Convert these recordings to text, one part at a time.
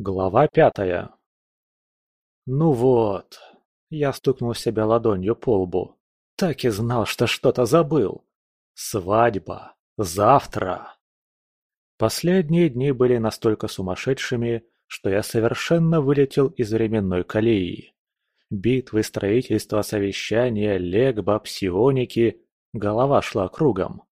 Глава пятая «Ну вот...» — я стукнул себя ладонью по лбу. «Так и знал, что что-то забыл. Свадьба. Завтра!» Последние дни были настолько сумасшедшими, что я совершенно вылетел из временной колеи. Битвы, строительство, совещания, легба, псионики — голова шла кругом.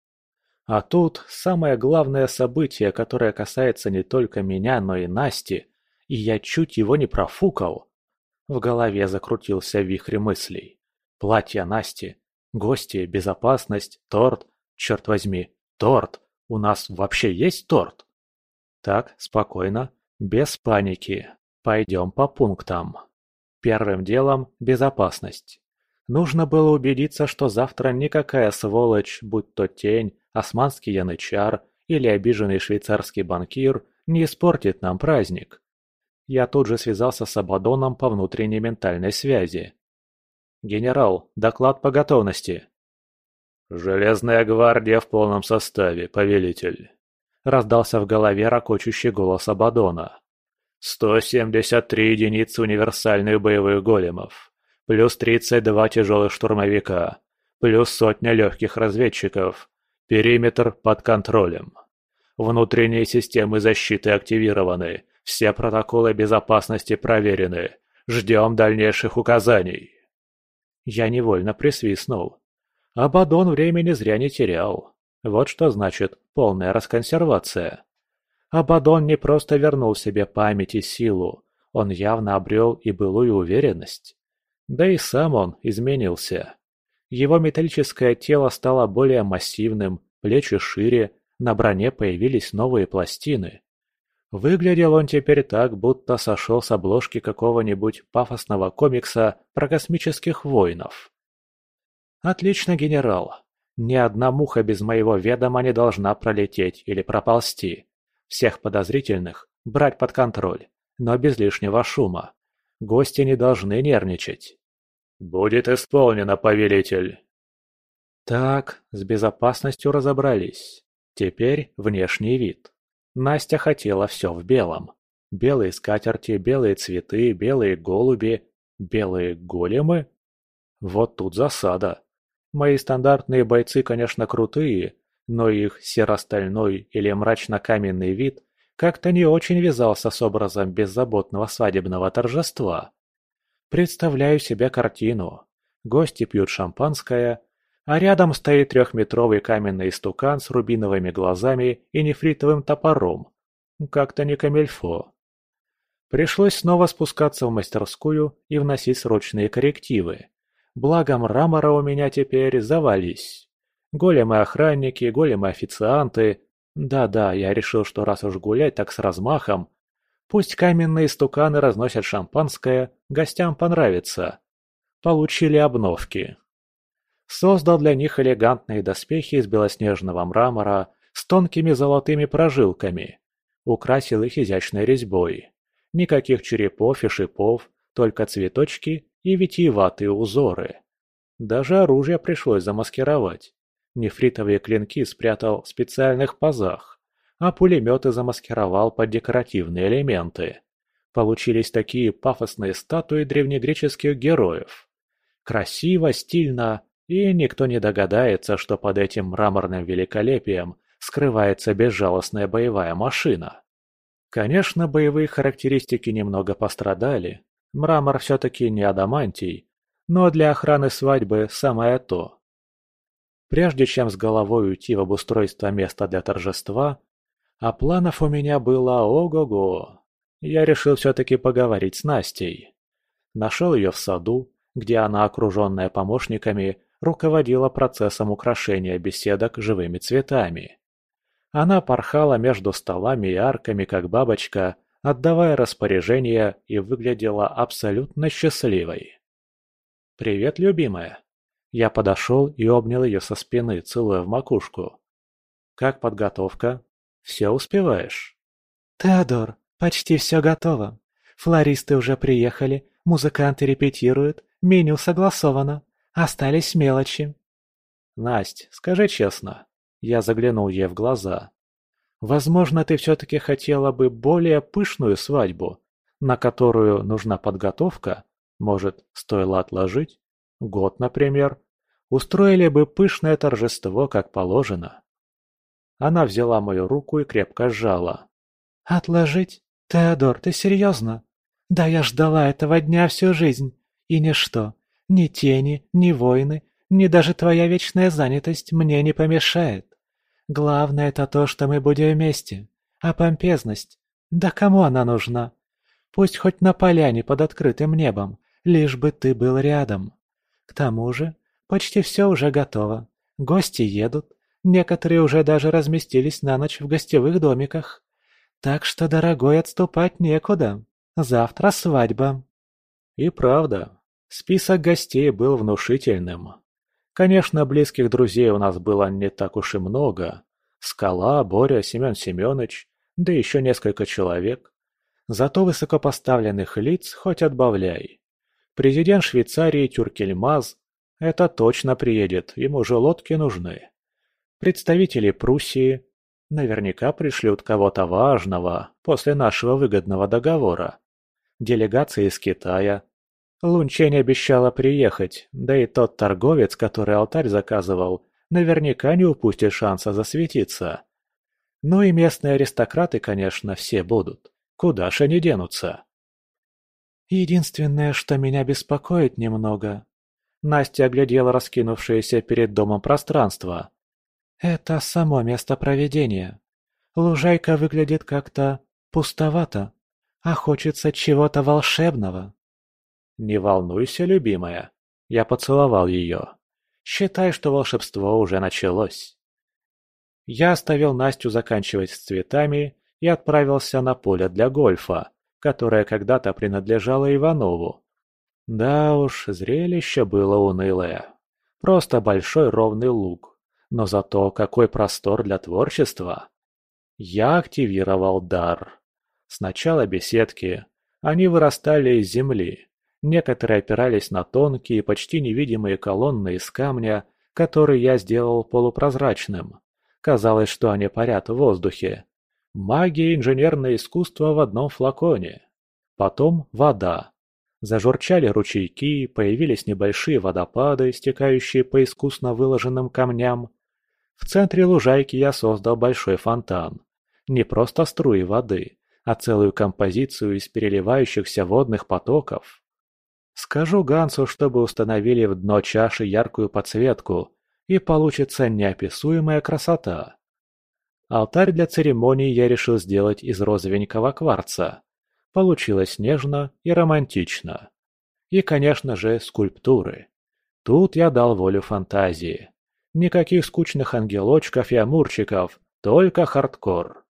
А тут самое главное событие, которое касается не только меня, но и Насти, и я чуть его не профукал. В голове закрутился вихрь мыслей. Платье Насти, гости, безопасность, торт. Черт возьми, торт! У нас вообще есть торт? Так, спокойно, без паники. Пойдем по пунктам. Первым делом – безопасность. Нужно было убедиться, что завтра никакая сволочь, будь то тень, османский янычар или обиженный швейцарский банкир, не испортит нам праздник. Я тут же связался с Абадоном по внутренней ментальной связи. «Генерал, доклад по готовности». «Железная гвардия в полном составе, повелитель», — раздался в голове ракочущий голос Абадона. «173 единицы универсальных боевых големов, плюс 32 тяжелых штурмовика, плюс сотня легких разведчиков, периметр под контролем. Внутренние системы защиты активированы, все протоколы безопасности проверены. Ждем дальнейших указаний». Я невольно присвистнул. Абадон времени зря не терял. Вот что значит полная расконсервация. Абадон не просто вернул себе память и силу, он явно обрел и былую уверенность. Да и сам он изменился. Его металлическое тело стало более массивным, плечи шире, на броне появились новые пластины. Выглядел он теперь так, будто сошел с обложки какого-нибудь пафосного комикса про космических воинов. «Отлично, генерал. Ни одна муха без моего ведома не должна пролететь или проползти. Всех подозрительных брать под контроль, но без лишнего шума. Гости не должны нервничать». «Будет исполнено, повелитель!» Так, с безопасностью разобрались. Теперь внешний вид. Настя хотела все в белом. Белые скатерти, белые цветы, белые голуби, белые големы. Вот тут засада. Мои стандартные бойцы, конечно, крутые, но их серо-стальной или мрачно-каменный вид как-то не очень вязался с образом беззаботного свадебного торжества. Представляю себе картину. Гости пьют шампанское, а рядом стоит трехметровый каменный стукан с рубиновыми глазами и нефритовым топором. Как-то не камельфо. Пришлось снова спускаться в мастерскую и вносить срочные коррективы. Благо мрамора у меня теперь завались. Големы-охранники, големы-официанты. Да-да, я решил, что раз уж гулять так с размахом, пусть каменные стуканы разносят шампанское, гостям понравится. Получили обновки. Создал для них элегантные доспехи из белоснежного мрамора с тонкими золотыми прожилками. Украсил их изящной резьбой. Никаких черепов и шипов, только цветочки и витиеватые узоры. Даже оружие пришлось замаскировать. Нефритовые клинки спрятал в специальных пазах, а пулеметы замаскировал под декоративные элементы. Получились такие пафосные статуи древнегреческих героев. Красиво, стильно, и никто не догадается, что под этим мраморным великолепием скрывается безжалостная боевая машина. Конечно, боевые характеристики немного пострадали, Мрамор все-таки не адамантий, но для охраны свадьбы самое то. Прежде чем с головой уйти в обустройство места для торжества, а планов у меня было ого-го, я решил все-таки поговорить с Настей. Нашел ее в саду, где она, окруженная помощниками, руководила процессом украшения беседок живыми цветами. Она порхала между столами и арками, как бабочка, отдавая распоряжения и выглядела абсолютно счастливой. «Привет, любимая!» Я подошел и обнял ее со спины, целуя в макушку. «Как подготовка? Все успеваешь?» «Теодор, почти все готово. Флористы уже приехали, музыканты репетируют, меню согласовано. Остались мелочи». «Насть, скажи честно». Я заглянул ей в глаза. Возможно, ты все-таки хотела бы более пышную свадьбу, на которую нужна подготовка? Может, стоило отложить? Год, например? Устроили бы пышное торжество, как положено. Она взяла мою руку и крепко сжала. «Отложить? Теодор, ты серьезно? Да я ждала этого дня всю жизнь. И ничто, ни тени, ни войны, ни даже твоя вечная занятость мне не помешает. Главное это то, что мы будем вместе. А помпезность? Да кому она нужна? Пусть хоть на поляне под открытым небом, лишь бы ты был рядом. К тому же, почти все уже готово. Гости едут, некоторые уже даже разместились на ночь в гостевых домиках. Так что, дорогой, отступать некуда. Завтра свадьба. И правда, список гостей был внушительным. Конечно, близких друзей у нас было не так уж и много. Скала, Боря, Семен Семенович, да еще несколько человек. Зато высокопоставленных лиц хоть отбавляй. Президент Швейцарии Тюркельмаз – это точно приедет, ему же лодки нужны. Представители Пруссии наверняка пришлют кого-то важного после нашего выгодного договора. Делегация из Китая, Лунчень обещала приехать, да и тот торговец, который алтарь заказывал, наверняка не упустит шанса засветиться. Ну и местные аристократы, конечно, все будут. Куда ж они денутся? Единственное, что меня беспокоит немного. Настя оглядела раскинувшееся перед домом пространство. Это само место проведения. Лужайка выглядит как-то пустовато, а хочется чего-то волшебного. «Не волнуйся, любимая». Я поцеловал ее. «Считай, что волшебство уже началось». Я оставил Настю заканчивать с цветами и отправился на поле для гольфа, которое когда-то принадлежало Иванову. Да уж, зрелище было унылое. Просто большой ровный луг. Но зато какой простор для творчества. Я активировал дар. Сначала беседки. Они вырастали из земли, Некоторые опирались на тонкие, почти невидимые колонны из камня, которые я сделал полупрозрачным. Казалось, что они парят в воздухе. Магия и инженерное искусство в одном флаконе. Потом вода. Зажурчали ручейки, появились небольшие водопады, стекающие по искусно выложенным камням. В центре лужайки я создал большой фонтан. Не просто струи воды, а целую композицию из переливающихся водных потоков. Скажу Гансу, чтобы установили в дно чаши яркую подсветку, и получится неописуемая красота. Алтарь для церемонии я решил сделать из розовенького кварца. Получилось нежно и романтично. И, конечно же, скульптуры. Тут я дал волю фантазии. Никаких скучных ангелочков и амурчиков, только хардкор.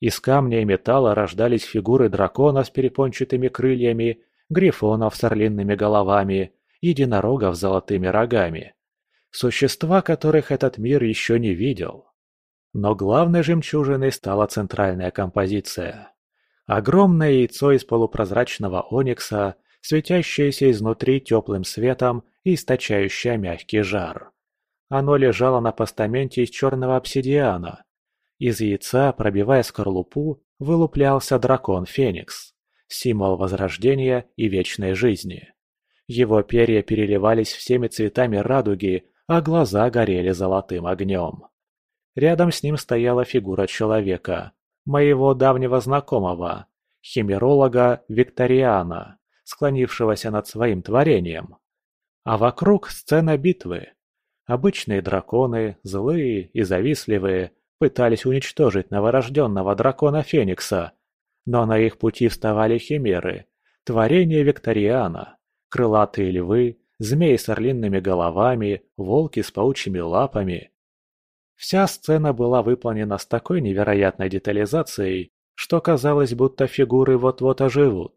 Из камня и металла рождались фигуры дракона с перепончатыми крыльями грифонов с орлиными головами, единорогов с золотыми рогами. Существа, которых этот мир еще не видел. Но главной жемчужиной стала центральная композиция. Огромное яйцо из полупрозрачного оникса, светящееся изнутри теплым светом и источающее мягкий жар. Оно лежало на постаменте из черного обсидиана. Из яйца, пробивая скорлупу, вылуплялся дракон Феникс символ возрождения и вечной жизни. Его перья переливались всеми цветами радуги, а глаза горели золотым огнем. Рядом с ним стояла фигура человека, моего давнего знакомого, химеролога Викториана, склонившегося над своим творением. А вокруг сцена битвы. Обычные драконы, злые и завистливые, пытались уничтожить новорожденного дракона Феникса, но на их пути вставали химеры, творения Викториана, крылатые львы, змеи с орлиными головами, волки с паучьими лапами. Вся сцена была выполнена с такой невероятной детализацией, что казалось, будто фигуры вот-вот оживут.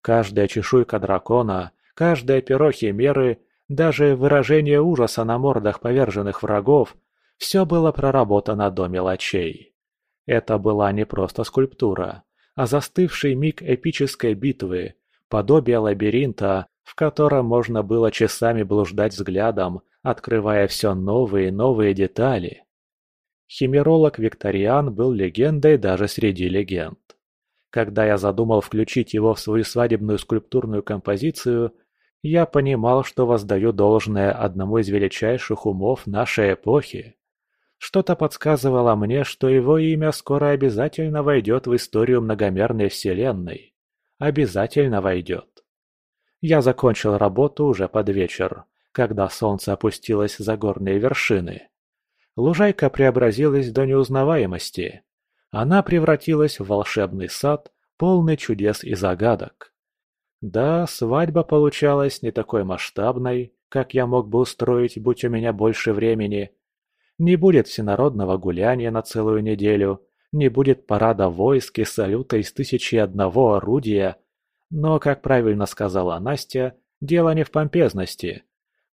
Каждая чешуйка дракона, каждое перо химеры, даже выражение ужаса на мордах поверженных врагов – все было проработано до мелочей. Это была не просто скульптура, а застывший миг эпической битвы, подобие лабиринта, в котором можно было часами блуждать взглядом, открывая все новые и новые детали. Химеролог Викториан был легендой даже среди легенд. Когда я задумал включить его в свою свадебную скульптурную композицию, я понимал, что воздаю должное одному из величайших умов нашей эпохи. Что-то подсказывало мне, что его имя скоро обязательно войдет в историю многомерной вселенной. Обязательно войдет. Я закончил работу уже под вечер, когда солнце опустилось за горные вершины. Лужайка преобразилась до неузнаваемости. Она превратилась в волшебный сад, полный чудес и загадок. Да, свадьба получалась не такой масштабной, как я мог бы устроить, будь у меня больше времени, не будет всенародного гуляния на целую неделю, не будет парада войск и салюта из тысячи одного орудия. Но, как правильно сказала Настя, дело не в помпезности.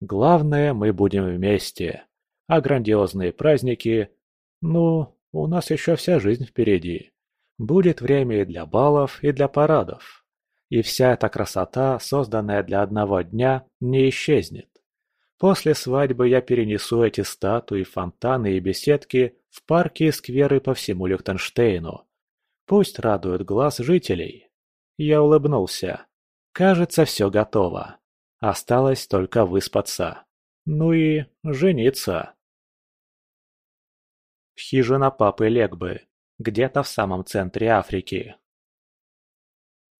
Главное, мы будем вместе. А грандиозные праздники... Ну, у нас еще вся жизнь впереди. Будет время и для балов, и для парадов. И вся эта красота, созданная для одного дня, не исчезнет. После свадьбы я перенесу эти статуи, фонтаны и беседки в парки и скверы по всему Лихтенштейну. Пусть радуют глаз жителей. Я улыбнулся. Кажется, все готово. Осталось только выспаться. Ну и жениться. Хижина папы Легбы. Где-то в самом центре Африки.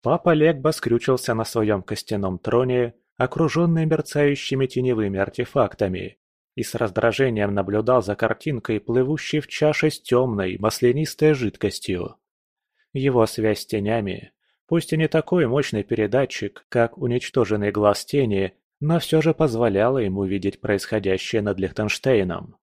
Папа Легба скрючился на своем костяном троне окруженный мерцающими теневыми артефактами, и с раздражением наблюдал за картинкой, плывущей в чаше с темной, маслянистой жидкостью. Его связь с тенями, пусть и не такой мощный передатчик, как уничтоженный глаз тени, но все же позволяла ему видеть происходящее над Лихтенштейном.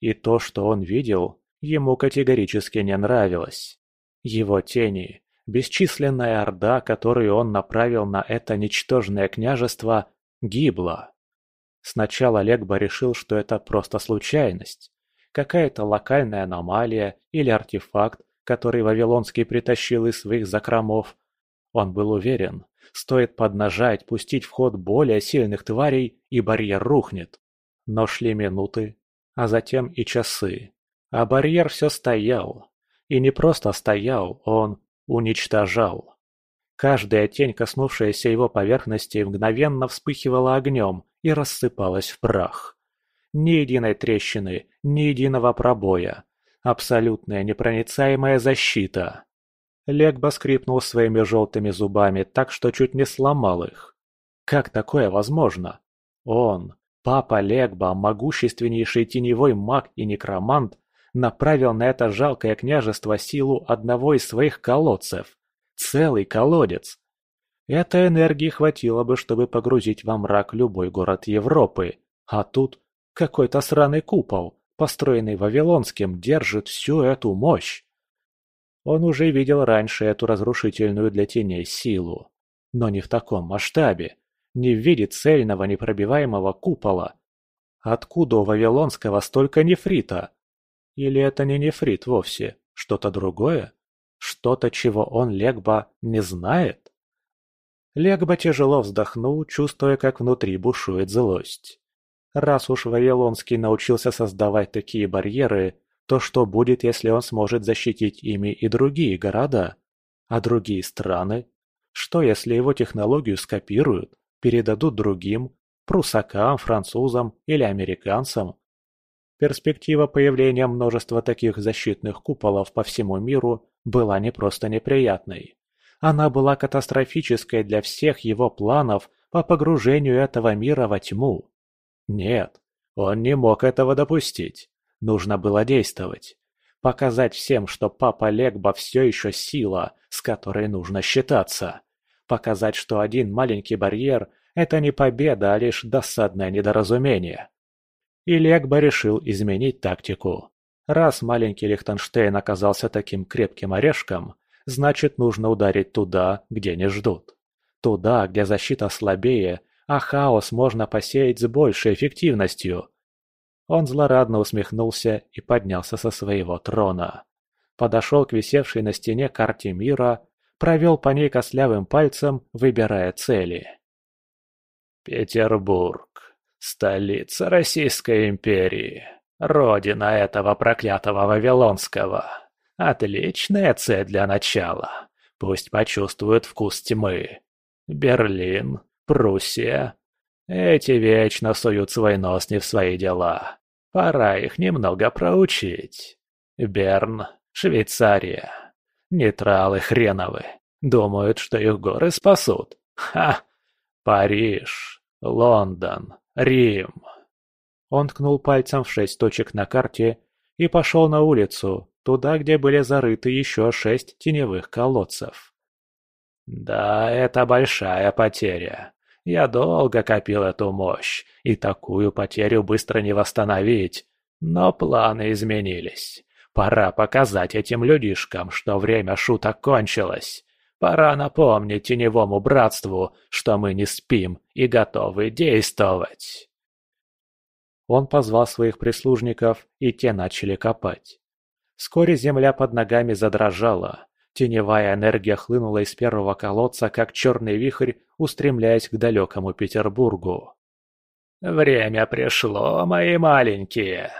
И то, что он видел, ему категорически не нравилось. Его тени, Бесчисленная орда, которую он направил на это ничтожное княжество, гибла. Сначала Легба решил, что это просто случайность. Какая-то локальная аномалия или артефакт, который Вавилонский притащил из своих закромов. Он был уверен, стоит поднажать, пустить в ход более сильных тварей, и барьер рухнет. Но шли минуты, а затем и часы. А барьер все стоял. И не просто стоял, он уничтожал. Каждая тень, коснувшаяся его поверхности, мгновенно вспыхивала огнем и рассыпалась в прах. Ни единой трещины, ни единого пробоя. Абсолютная непроницаемая защита. Легба скрипнул своими желтыми зубами так, что чуть не сломал их. Как такое возможно? Он, папа Легба, могущественнейший теневой маг и некромант, направил на это жалкое княжество силу одного из своих колодцев. Целый колодец. Этой энергии хватило бы, чтобы погрузить во мрак любой город Европы. А тут какой-то сраный купол, построенный Вавилонским, держит всю эту мощь. Он уже видел раньше эту разрушительную для теней силу. Но не в таком масштабе. Не в виде цельного непробиваемого купола. Откуда у Вавилонского столько нефрита? Или это не нефрит вовсе, что-то другое? Что-то, чего он, Легба, не знает? Легба тяжело вздохнул, чувствуя, как внутри бушует злость. Раз уж Вавилонский научился создавать такие барьеры, то что будет, если он сможет защитить ими и другие города? А другие страны? Что, если его технологию скопируют, передадут другим, прусакам, французам или американцам? Перспектива появления множества таких защитных куполов по всему миру была не просто неприятной. Она была катастрофической для всех его планов по погружению этого мира во тьму. Нет, он не мог этого допустить. Нужно было действовать. Показать всем, что папа Легба все еще сила, с которой нужно считаться. Показать, что один маленький барьер – это не победа, а лишь досадное недоразумение. И Легба решил изменить тактику. Раз маленький Лихтенштейн оказался таким крепким орешком, значит нужно ударить туда, где не ждут. Туда, где защита слабее, а хаос можно посеять с большей эффективностью. Он злорадно усмехнулся и поднялся со своего трона. Подошел к висевшей на стене карте мира, провел по ней костлявым пальцем, выбирая цели. «Петербург», Столица Российской империи. Родина этого проклятого Вавилонского. Отличная цель для начала. Пусть почувствуют вкус тьмы. Берлин, Пруссия. Эти вечно суют свой нос не в свои дела. Пора их немного проучить. Берн, Швейцария. Нейтралы хреновы. Думают, что их горы спасут. Ха! Париж, Лондон, Рим. Он ткнул пальцем в шесть точек на карте и пошел на улицу, туда, где были зарыты еще шесть теневых колодцев. Да, это большая потеря. Я долго копил эту мощь, и такую потерю быстро не восстановить. Но планы изменились. Пора показать этим людишкам, что время шуток кончилось. Пора напомнить теневому братству, что мы не спим и готовы действовать. Он позвал своих прислужников, и те начали копать. Вскоре земля под ногами задрожала. Теневая энергия хлынула из первого колодца, как черный вихрь, устремляясь к далекому Петербургу. «Время пришло, мои маленькие!»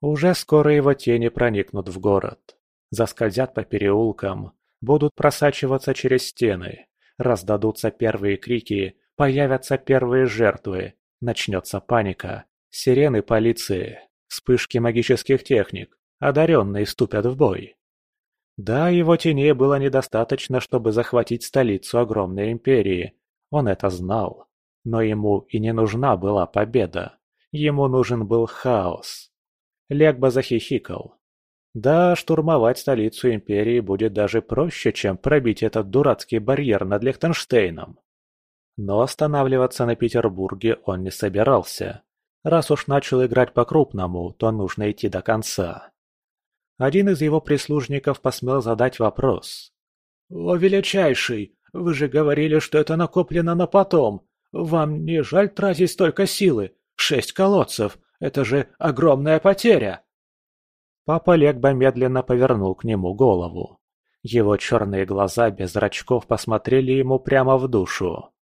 Уже скоро его тени проникнут в город. Заскользят по переулкам, будут просачиваться через стены, раздадутся первые крики, появятся первые жертвы, начнется паника, сирены полиции, вспышки магических техник, одаренные вступят в бой. Да, его теней было недостаточно, чтобы захватить столицу огромной империи, он это знал. Но ему и не нужна была победа, ему нужен был хаос. Легба захихикал. Да, штурмовать столицу Империи будет даже проще, чем пробить этот дурацкий барьер над Лихтенштейном. Но останавливаться на Петербурге он не собирался. Раз уж начал играть по-крупному, то нужно идти до конца. Один из его прислужников посмел задать вопрос. «О, величайший, вы же говорили, что это накоплено на потом. Вам не жаль тратить столько силы? Шесть колодцев, это же огромная потеря!» Папа Легба медленно повернул к нему голову. Его черные глаза без зрачков посмотрели ему прямо в душу.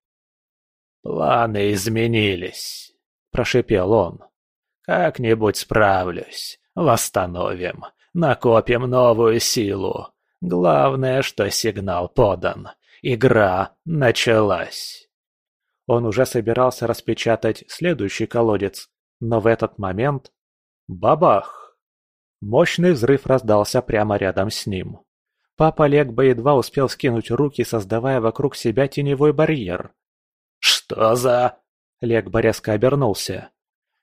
«Планы изменились», – прошепел он. «Как-нибудь справлюсь. Восстановим. Накопим новую силу. Главное, что сигнал подан. Игра началась». Он уже собирался распечатать следующий колодец, но в этот момент... Бабах! Мощный взрыв раздался прямо рядом с ним. Папа Легба едва успел скинуть руки, создавая вокруг себя теневой барьер. «Что за...» Легба резко обернулся.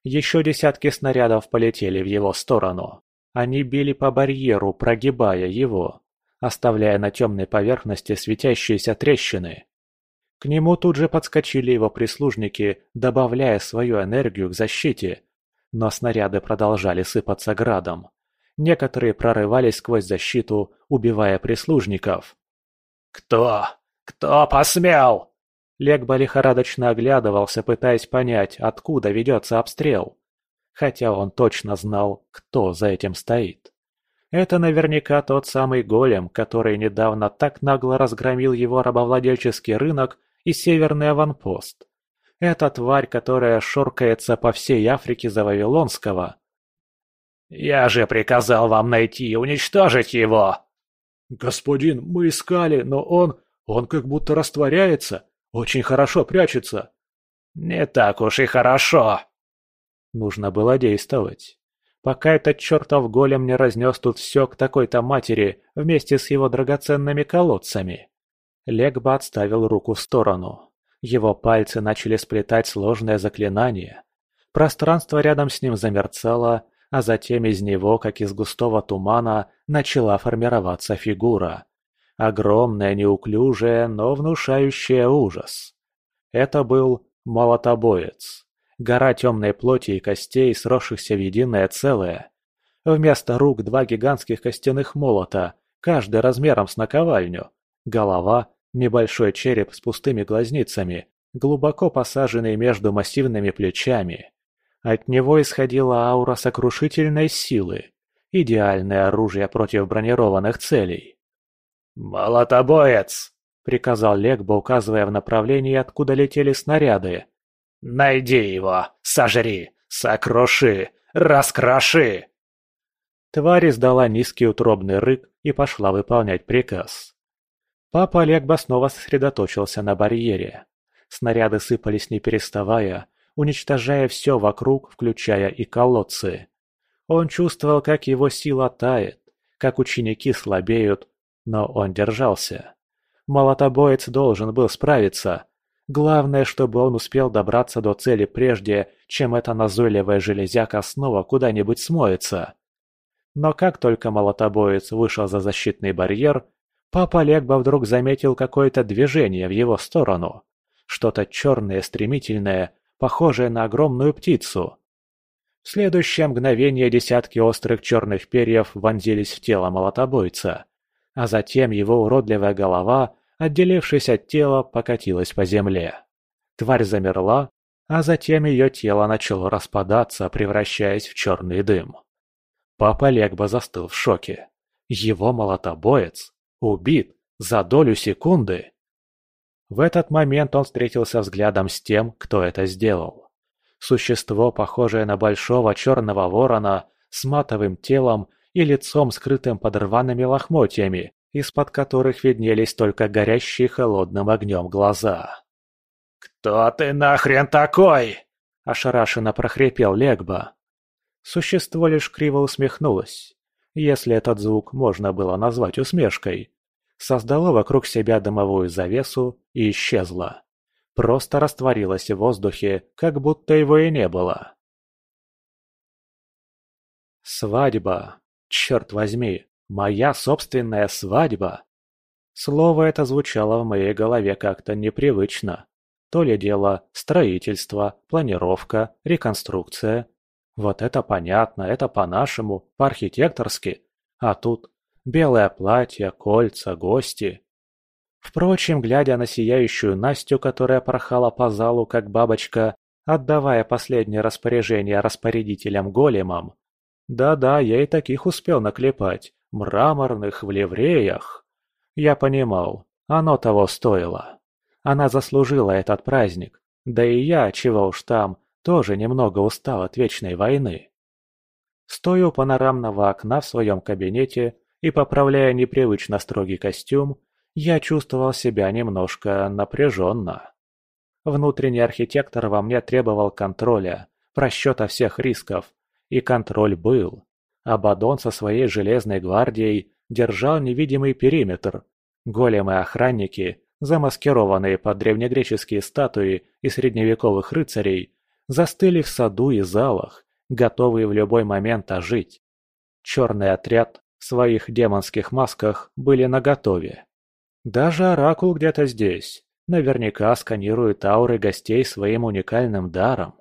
Еще десятки снарядов полетели в его сторону. Они били по барьеру, прогибая его, оставляя на темной поверхности светящиеся трещины. К нему тут же подскочили его прислужники, добавляя свою энергию к защите. Но снаряды продолжали сыпаться градом. Некоторые прорывались сквозь защиту, убивая прислужников. «Кто? Кто посмел?» Легба лихорадочно оглядывался, пытаясь понять, откуда ведется обстрел. Хотя он точно знал, кто за этим стоит. Это наверняка тот самый голем, который недавно так нагло разгромил его рабовладельческий рынок и северный аванпост. Это тварь, которая шоркается по всей Африке за Вавилонского. «Я же приказал вам найти и уничтожить его!» «Господин, мы искали, но он... он как будто растворяется, очень хорошо прячется». «Не так уж и хорошо!» Нужно было действовать. Пока этот чертов голем не разнес тут все к такой-то матери вместе с его драгоценными колодцами. Легба отставил руку в сторону. Его пальцы начали сплетать сложное заклинание. Пространство рядом с ним замерцало, а затем из него, как из густого тумана, начала формироваться фигура. Огромная, неуклюжая, но внушающая ужас. Это был молотобоец. Гора темной плоти и костей, сросшихся в единое целое. Вместо рук два гигантских костяных молота, каждый размером с наковальню. Голова, небольшой череп с пустыми глазницами, глубоко посаженный между массивными плечами. От него исходила аура сокрушительной силы, идеальное оружие против бронированных целей. «Молотобоец!» — приказал Легба, указывая в направлении, откуда летели снаряды. «Найди его! Сожри! Сокруши! Раскроши!» Тварь издала низкий утробный рык и пошла выполнять приказ. Папа Олегба снова сосредоточился на барьере. Снаряды сыпались не переставая, уничтожая все вокруг, включая и колодцы. Он чувствовал, как его сила тает, как ученики слабеют, но он держался. Молотобоец должен был справиться. Главное, чтобы он успел добраться до цели прежде, чем эта назойливая железяка снова куда-нибудь смоется. Но как только молотобоец вышел за защитный барьер, папа Легба вдруг заметил какое-то движение в его сторону. Что-то черное, стремительное, похожее на огромную птицу. В следующее мгновение десятки острых черных перьев вонзились в тело молотобойца, а затем его уродливая голова, отделившись от тела, покатилась по земле. Тварь замерла, а затем ее тело начало распадаться, превращаясь в черный дым. Папа Легба застыл в шоке. Его молотобоец убит за долю секунды. В этот момент он встретился взглядом с тем, кто это сделал. Существо, похожее на большого черного ворона, с матовым телом и лицом, скрытым под рваными лохмотьями, из-под которых виднелись только горящие холодным огнем глаза. «Кто ты нахрен такой?» – ошарашенно прохрипел Легба. Существо лишь криво усмехнулось, если этот звук можно было назвать усмешкой. Создало вокруг себя дымовую завесу и исчезло. Просто растворилось в воздухе, как будто его и не было. Свадьба. Черт возьми, моя собственная свадьба. Слово это звучало в моей голове как-то непривычно. То ли дело строительство, планировка, реконструкция, вот это понятно, это по-нашему, по-архитекторски. А тут белое платье, кольца, гости. Впрочем, глядя на сияющую Настю, которая порхала по залу, как бабочка, отдавая последнее распоряжение распорядителям-големам, да-да, я и таких успел наклепать, мраморных, в ливреях. Я понимал, оно того стоило. Она заслужила этот праздник, да и я, чего уж там, тоже немного устал от вечной войны. Стоя у панорамного окна в своем кабинете и поправляя непривычно строгий костюм, я чувствовал себя немножко напряженно. Внутренний архитектор во мне требовал контроля, просчета всех рисков, и контроль был. Абадон со своей железной гвардией держал невидимый периметр. Големы-охранники, замаскированные под древнегреческие статуи и средневековых рыцарей, застыли в саду и залах, готовые в любой момент ожить. Черный отряд в своих демонских масках были наготове. Даже Оракул где-то здесь, наверняка сканирует ауры гостей своим уникальным даром.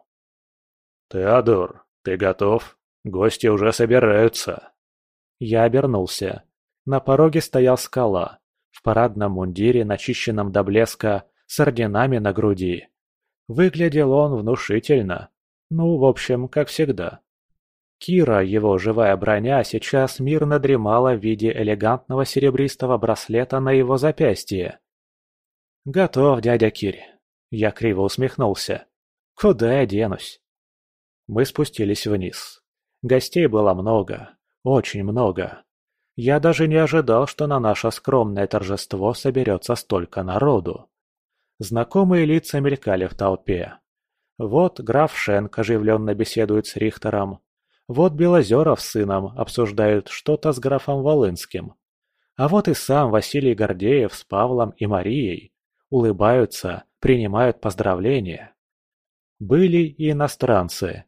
«Теодор, ты готов? Гости уже собираются». Я обернулся. На пороге стоял скала, в парадном мундире, начищенном до блеска, с орденами на груди. Выглядел он внушительно. Ну, в общем, как всегда. Кира, его живая броня, сейчас мирно дремала в виде элегантного серебристого браслета на его запястье. «Готов, дядя Кирь». Я криво усмехнулся. «Куда я денусь?» Мы спустились вниз. Гостей было много, очень много. Я даже не ожидал, что на наше скромное торжество соберется столько народу. Знакомые лица мелькали в толпе. Вот граф Шенк оживленно беседует с Рихтером. Вот Белозеров с сыном обсуждают что-то с графом Волынским. А вот и сам Василий Гордеев с Павлом и Марией. Улыбаются, принимают поздравления. Были и иностранцы.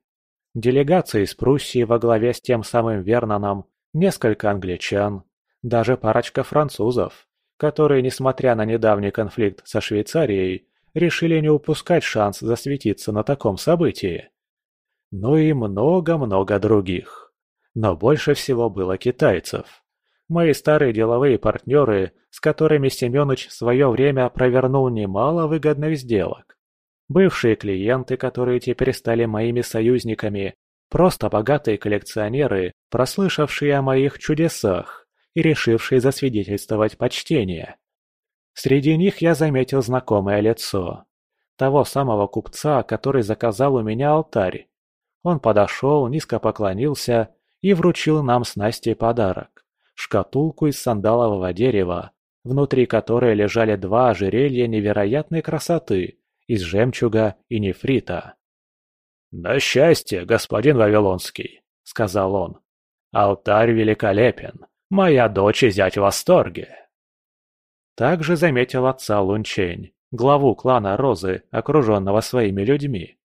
Делегация из Пруссии во главе с тем самым Верноном, несколько англичан, даже парочка французов которые, несмотря на недавний конфликт со Швейцарией, решили не упускать шанс засветиться на таком событии. Ну и много-много других. Но больше всего было китайцев. Мои старые деловые партнеры, с которыми Семёныч в свое время провернул немало выгодных сделок. Бывшие клиенты, которые теперь стали моими союзниками, просто богатые коллекционеры, прослышавшие о моих чудесах и решившие засвидетельствовать почтение. Среди них я заметил знакомое лицо. Того самого купца, который заказал у меня алтарь. Он подошел, низко поклонился и вручил нам с Настей подарок – шкатулку из сандалового дерева, внутри которой лежали два ожерелья невероятной красоты из жемчуга и нефрита. «На счастье, господин Вавилонский», — сказал он. «Алтарь великолепен. Моя дочь и зять в восторге». Также заметил отца Лунчень, главу клана Розы, окруженного своими людьми.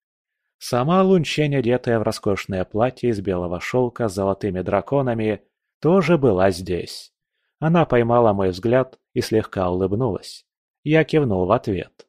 Сама Лунчень, одетая в роскошное платье из белого шелка с золотыми драконами, тоже была здесь. Она поймала мой взгляд и слегка улыбнулась. Я кивнул в ответ.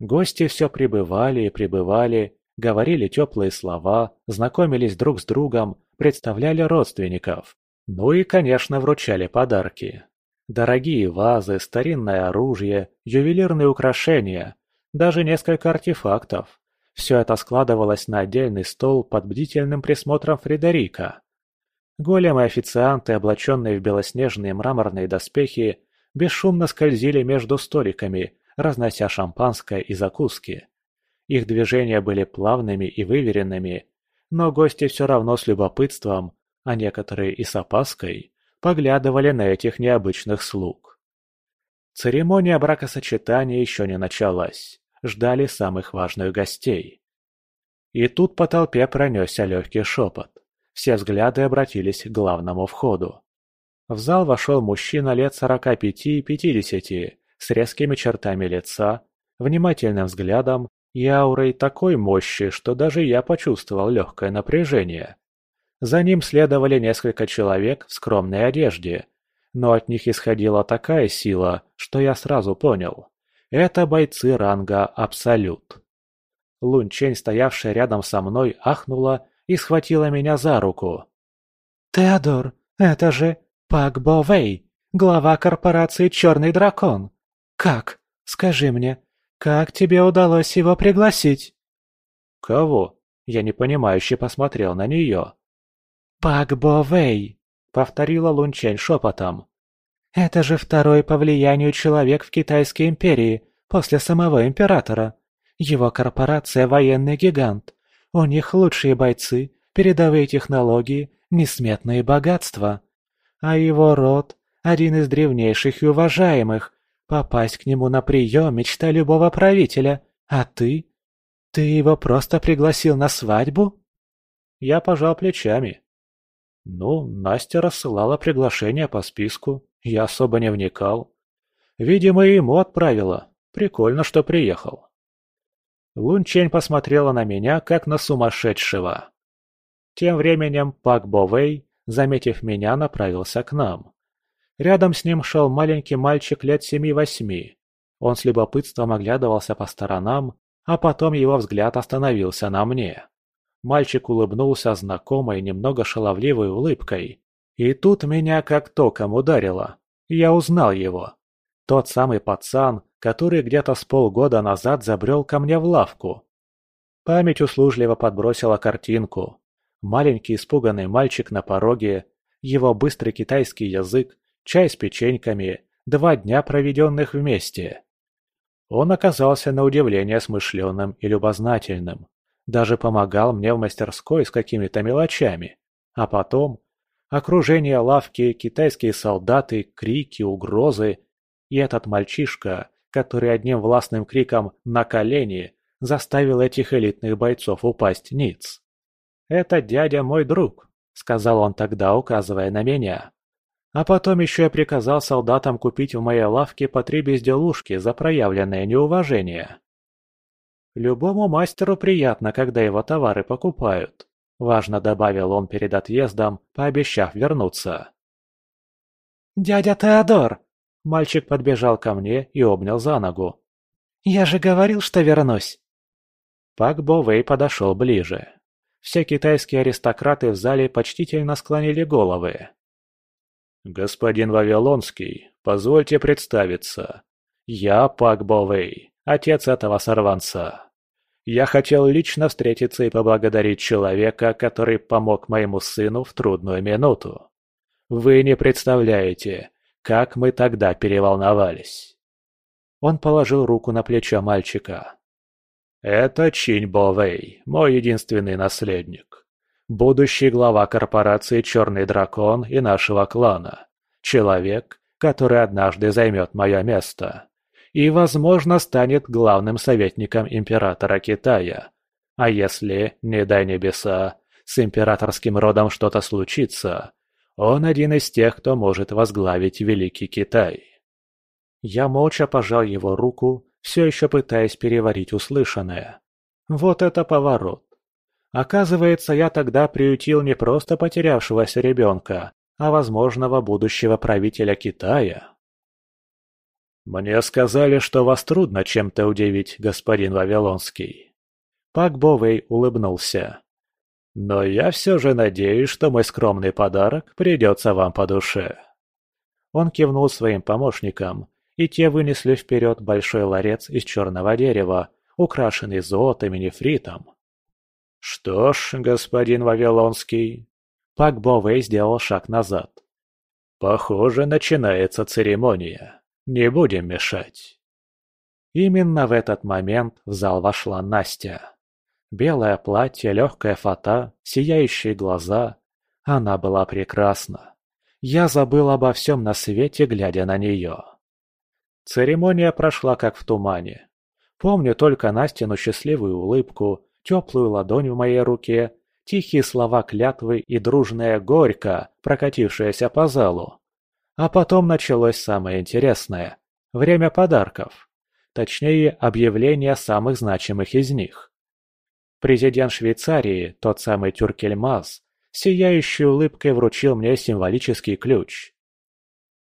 Гости все прибывали и прибывали, говорили теплые слова, знакомились друг с другом, представляли родственников. Ну и, конечно, вручали подарки. Дорогие вазы, старинное оружие, ювелирные украшения, даже несколько артефактов. Все это складывалось на отдельный стол под бдительным присмотром Фредерика. Големы официанты, облаченные в белоснежные мраморные доспехи, бесшумно скользили между столиками, разнося шампанское и закуски. Их движения были плавными и выверенными, но гости все равно с любопытством, а некоторые и с опаской, поглядывали на этих необычных слуг. Церемония бракосочетания еще не началась, ждали самых важных гостей. И тут по толпе пронесся легкий шепот. Все взгляды обратились к главному входу. В зал вошел мужчина лет сорока пяти-пятидесяти, с резкими чертами лица, внимательным взглядом и аурой такой мощи, что даже я почувствовал легкое напряжение. За ним следовали несколько человек в скромной одежде, но от них исходила такая сила, что я сразу понял. Это бойцы ранга «Абсолют». Лунчень, стоявшая рядом со мной, ахнула и схватила меня за руку. «Теодор, это же Пак Бо Вэй, глава корпорации «Черный дракон». Как? Скажи мне, как тебе удалось его пригласить?» «Кого?» Я непонимающе посмотрел на нее. «Пак Бо Вэй», — повторила Лунчень шепотом. «Это же второй по влиянию человек в Китайской империи после самого императора. Его корпорация — военный гигант. У них лучшие бойцы, передовые технологии, несметные богатства. А его род – один из древнейших и уважаемых. Попасть к нему на прием – мечта любого правителя. А ты? Ты его просто пригласил на свадьбу? Я пожал плечами. Ну, Настя рассылала приглашение по списку. Я особо не вникал. Видимо, ему отправила. Прикольно, что приехал. Лунчень посмотрела на меня, как на сумасшедшего. Тем временем Пак Бовей, заметив меня, направился к нам. Рядом с ним шел маленький мальчик лет семи-восьми. Он с любопытством оглядывался по сторонам, а потом его взгляд остановился на мне. Мальчик улыбнулся знакомой, немного шаловливой улыбкой. И тут меня как током ударило. Я узнал его. Тот самый пацан, который где-то с полгода назад забрел ко мне в лавку. Память услужливо подбросила картинку. Маленький испуганный мальчик на пороге, его быстрый китайский язык, чай с печеньками, два дня проведенных вместе. Он оказался на удивление смышленым и любознательным. Даже помогал мне в мастерской с какими-то мелочами. А потом окружение лавки, китайские солдаты, крики, угрозы. И этот мальчишка, который одним властным криком «на колени» заставил этих элитных бойцов упасть ниц. «Это дядя мой друг», — сказал он тогда, указывая на меня. А потом еще я приказал солдатам купить в моей лавке по три безделушки за проявленное неуважение. Любому мастеру приятно, когда его товары покупают. Важно добавил он перед отъездом, пообещав вернуться. «Дядя Теодор!» Мальчик подбежал ко мне и обнял за ногу. «Я же говорил, что вернусь!» Пак Бовей подошел ближе. Все китайские аристократы в зале почтительно склонили головы. «Господин Вавилонский, позвольте представиться. Я Пак Бовей, отец этого сорванца. Я хотел лично встретиться и поблагодарить человека, который помог моему сыну в трудную минуту. Вы не представляете, как мы тогда переволновались. Он положил руку на плечо мальчика. Это Чинь Бовей, мой единственный наследник. Будущий глава корпорации «Черный дракон» и нашего клана. Человек, который однажды займет мое место. И, возможно, станет главным советником императора Китая. А если, не дай небеса, с императорским родом что-то случится, он один из тех, кто может возглавить Великий Китай. Я молча пожал его руку, все еще пытаясь переварить услышанное. Вот это поворот. Оказывается, я тогда приютил не просто потерявшегося ребенка, а возможного будущего правителя Китая. «Мне сказали, что вас трудно чем-то удивить, господин Вавилонский». Пак Бовей улыбнулся. «Но я все же надеюсь, что мой скромный подарок придется вам по душе». Он кивнул своим помощникам, и те вынесли вперед большой ларец из черного дерева, украшенный золотом и нефритом. «Что ж, господин Вавилонский...» Пак Бовей сделал шаг назад. «Похоже, начинается церемония. Не будем мешать». Именно в этот момент в зал вошла Настя. Белое платье, легкая фата, сияющие глаза. Она была прекрасна. Я забыл обо всем на свете, глядя на нее. Церемония прошла как в тумане. Помню только Настину счастливую улыбку, теплую ладонь в моей руке, тихие слова клятвы и дружная горько, прокатившаяся по залу. А потом началось самое интересное – время подарков. Точнее, объявление самых значимых из них. Президент Швейцарии, тот самый Тюркельмаз, сияющей улыбкой вручил мне символический ключ.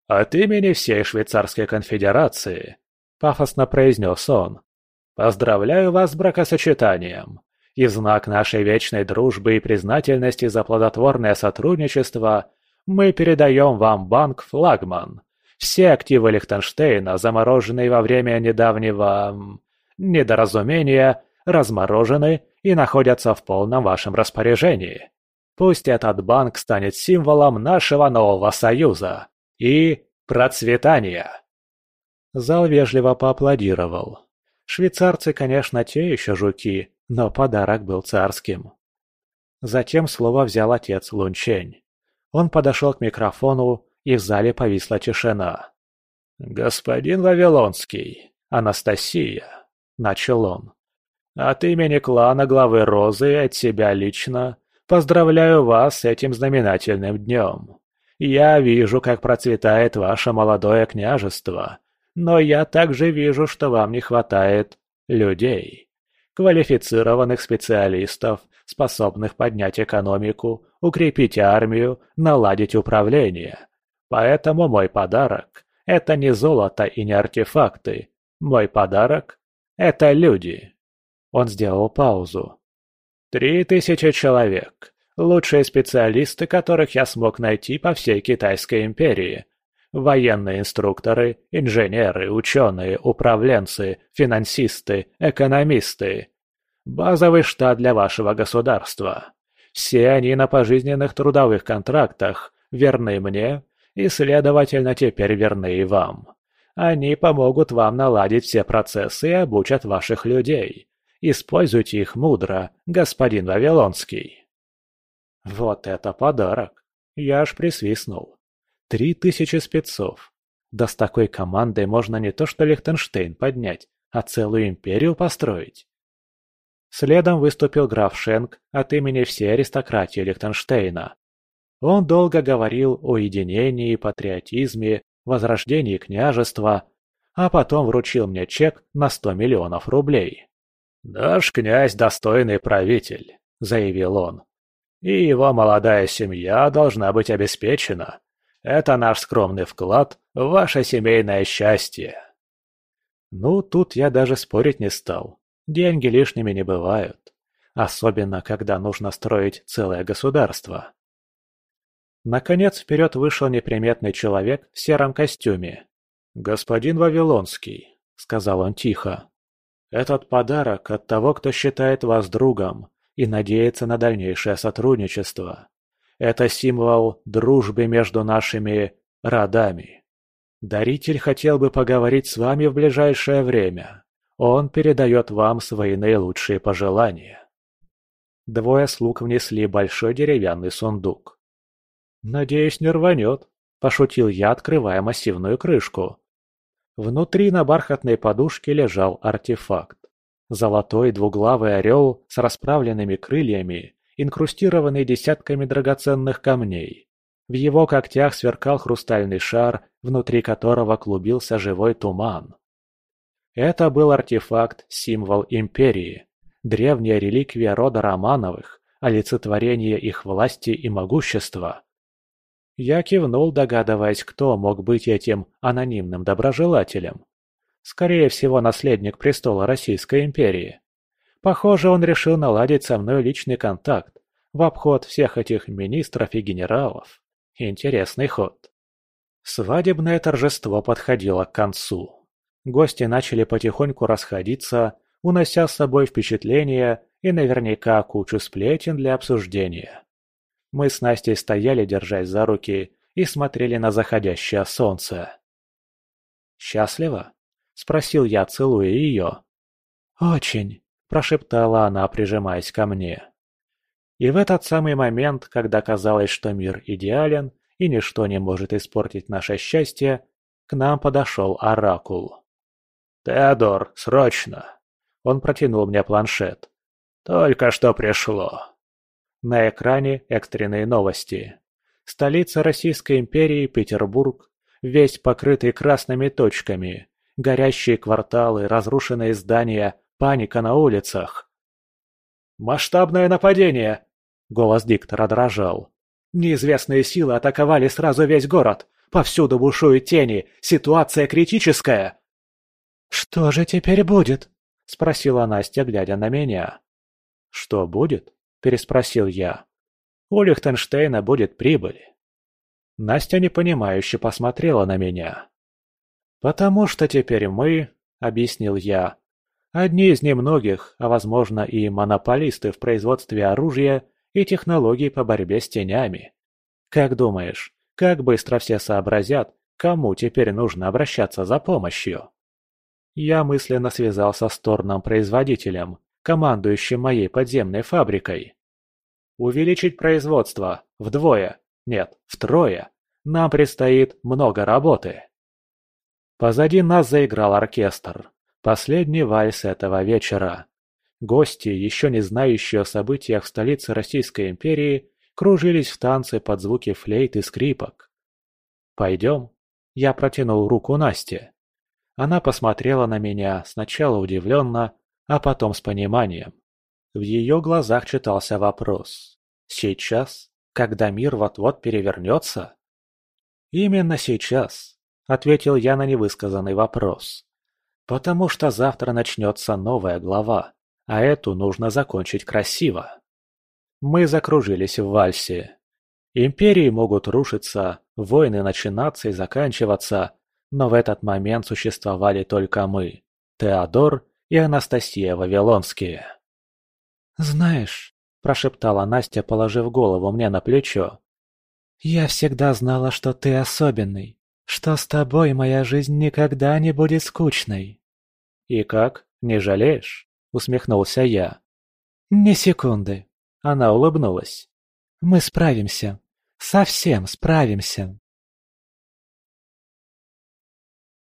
«От имени всей Швейцарской конфедерации», – пафосно произнес он, – «поздравляю вас с бракосочетанием. И в знак нашей вечной дружбы и признательности за плодотворное сотрудничество мы передаем вам банк «Флагман». Все активы Лихтенштейна, замороженные во время недавнего... недоразумения, разморожены и находятся в полном вашем распоряжении. Пусть этот банк станет символом нашего нового союза и процветания. Зал вежливо поаплодировал. Швейцарцы, конечно, те еще жуки, но подарок был царским. Затем слово взял отец Лунчень. Он подошел к микрофону, и в зале повисла тишина. «Господин Вавилонский, Анастасия», — начал он, — «от имени клана главы Розы и от себя лично поздравляю вас с этим знаменательным днем. Я вижу, как процветает ваше молодое княжество, но я также вижу, что вам не хватает людей квалифицированных специалистов, способных поднять экономику, укрепить армию, наладить управление. Поэтому мой подарок – это не золото и не артефакты. Мой подарок – это люди. Он сделал паузу. Три тысячи человек. Лучшие специалисты, которых я смог найти по всей Китайской империи. Военные инструкторы, инженеры, ученые, управленцы, финансисты, экономисты. Базовый штат для вашего государства. Все они на пожизненных трудовых контрактах, верны мне и, следовательно, теперь верны и вам. Они помогут вам наладить все процессы и обучат ваших людей. Используйте их мудро, господин Вавилонский. Вот это подарок. Я аж присвистнул. Три тысячи спецов. Да с такой командой можно не то что Лихтенштейн поднять, а целую империю построить. Следом выступил граф Шенк от имени всей аристократии Лихтенштейна. Он долго говорил о единении, патриотизме, возрождении княжества, а потом вручил мне чек на сто миллионов рублей. «Наш князь достойный правитель», — заявил он. «И его молодая семья должна быть обеспечена. Это наш скромный вклад в ваше семейное счастье». Ну, тут я даже спорить не стал. Деньги лишними не бывают. Особенно, когда нужно строить целое государство. Наконец вперед вышел неприметный человек в сером костюме. «Господин Вавилонский», — сказал он тихо, — «этот подарок от того, кто считает вас другом и надеется на дальнейшее сотрудничество. Это символ дружбы между нашими родами. Даритель хотел бы поговорить с вами в ближайшее время. Он передает вам свои наилучшие пожелания. Двое слуг внесли большой деревянный сундук. «Надеюсь, не рванет», – пошутил я, открывая массивную крышку. Внутри на бархатной подушке лежал артефакт. Золотой двуглавый орел с расправленными крыльями, инкрустированный десятками драгоценных камней. В его когтях сверкал хрустальный шар, внутри которого клубился живой туман. Это был артефакт, символ Империи, древняя реликвия рода Романовых, олицетворение их власти и могущества. Я кивнул, догадываясь, кто мог быть этим анонимным доброжелателем. Скорее всего, наследник престола Российской империи. Похоже, он решил наладить со мной личный контакт, в обход всех этих министров и генералов. Интересный ход. Свадебное торжество подходило к концу. Гости начали потихоньку расходиться, унося с собой впечатления и наверняка кучу сплетен для обсуждения. Мы с Настей стояли, держась за руки, и смотрели на заходящее солнце. «Счастлива?» – спросил я, целуя ее. «Очень», – прошептала она, прижимаясь ко мне. И в этот самый момент, когда казалось, что мир идеален и ничто не может испортить наше счастье, к нам подошел Оракул. «Теодор, срочно!» Он протянул мне планшет. «Только что пришло». На экране экстренные новости. Столица Российской империи Петербург, весь покрытый красными точками, горящие кварталы, разрушенные здания, паника на улицах. «Масштабное нападение!» Голос диктора дрожал. «Неизвестные силы атаковали сразу весь город. Повсюду бушуют тени. Ситуация критическая!» «Что же теперь будет?» – спросила Настя, глядя на меня. «Что будет?» – переспросил я. «У Лихтенштейна будет прибыль». Настя непонимающе посмотрела на меня. «Потому что теперь мы», – объяснил я, – «одни из немногих, а возможно и монополисты в производстве оружия и технологий по борьбе с тенями. Как думаешь, как быстро все сообразят, кому теперь нужно обращаться за помощью?» Я мысленно связался с торном-производителем, командующим моей подземной фабрикой. Увеличить производство вдвое, нет, втрое. Нам предстоит много работы. Позади нас заиграл оркестр. Последний вальс этого вечера. Гости, еще не знающие о событиях в столице Российской империи, кружились в танце под звуки флейт и скрипок. «Пойдем?» Я протянул руку Насте. Она посмотрела на меня, сначала удивленно, а потом с пониманием. В ее глазах читался вопрос. «Сейчас? Когда мир вот-вот перевернется?» «Именно сейчас», — ответил я на невысказанный вопрос. «Потому что завтра начнется новая глава, а эту нужно закончить красиво». Мы закружились в вальсе. Империи могут рушиться, войны начинаться и заканчиваться, но в этот момент существовали только мы, Теодор и Анастасия Вавилонские. «Знаешь», – прошептала Настя, положив голову мне на плечо, «я всегда знала, что ты особенный, что с тобой моя жизнь никогда не будет скучной». «И как, не жалеешь?» – усмехнулся я. «Ни секунды», – она улыбнулась. «Мы справимся. Совсем справимся».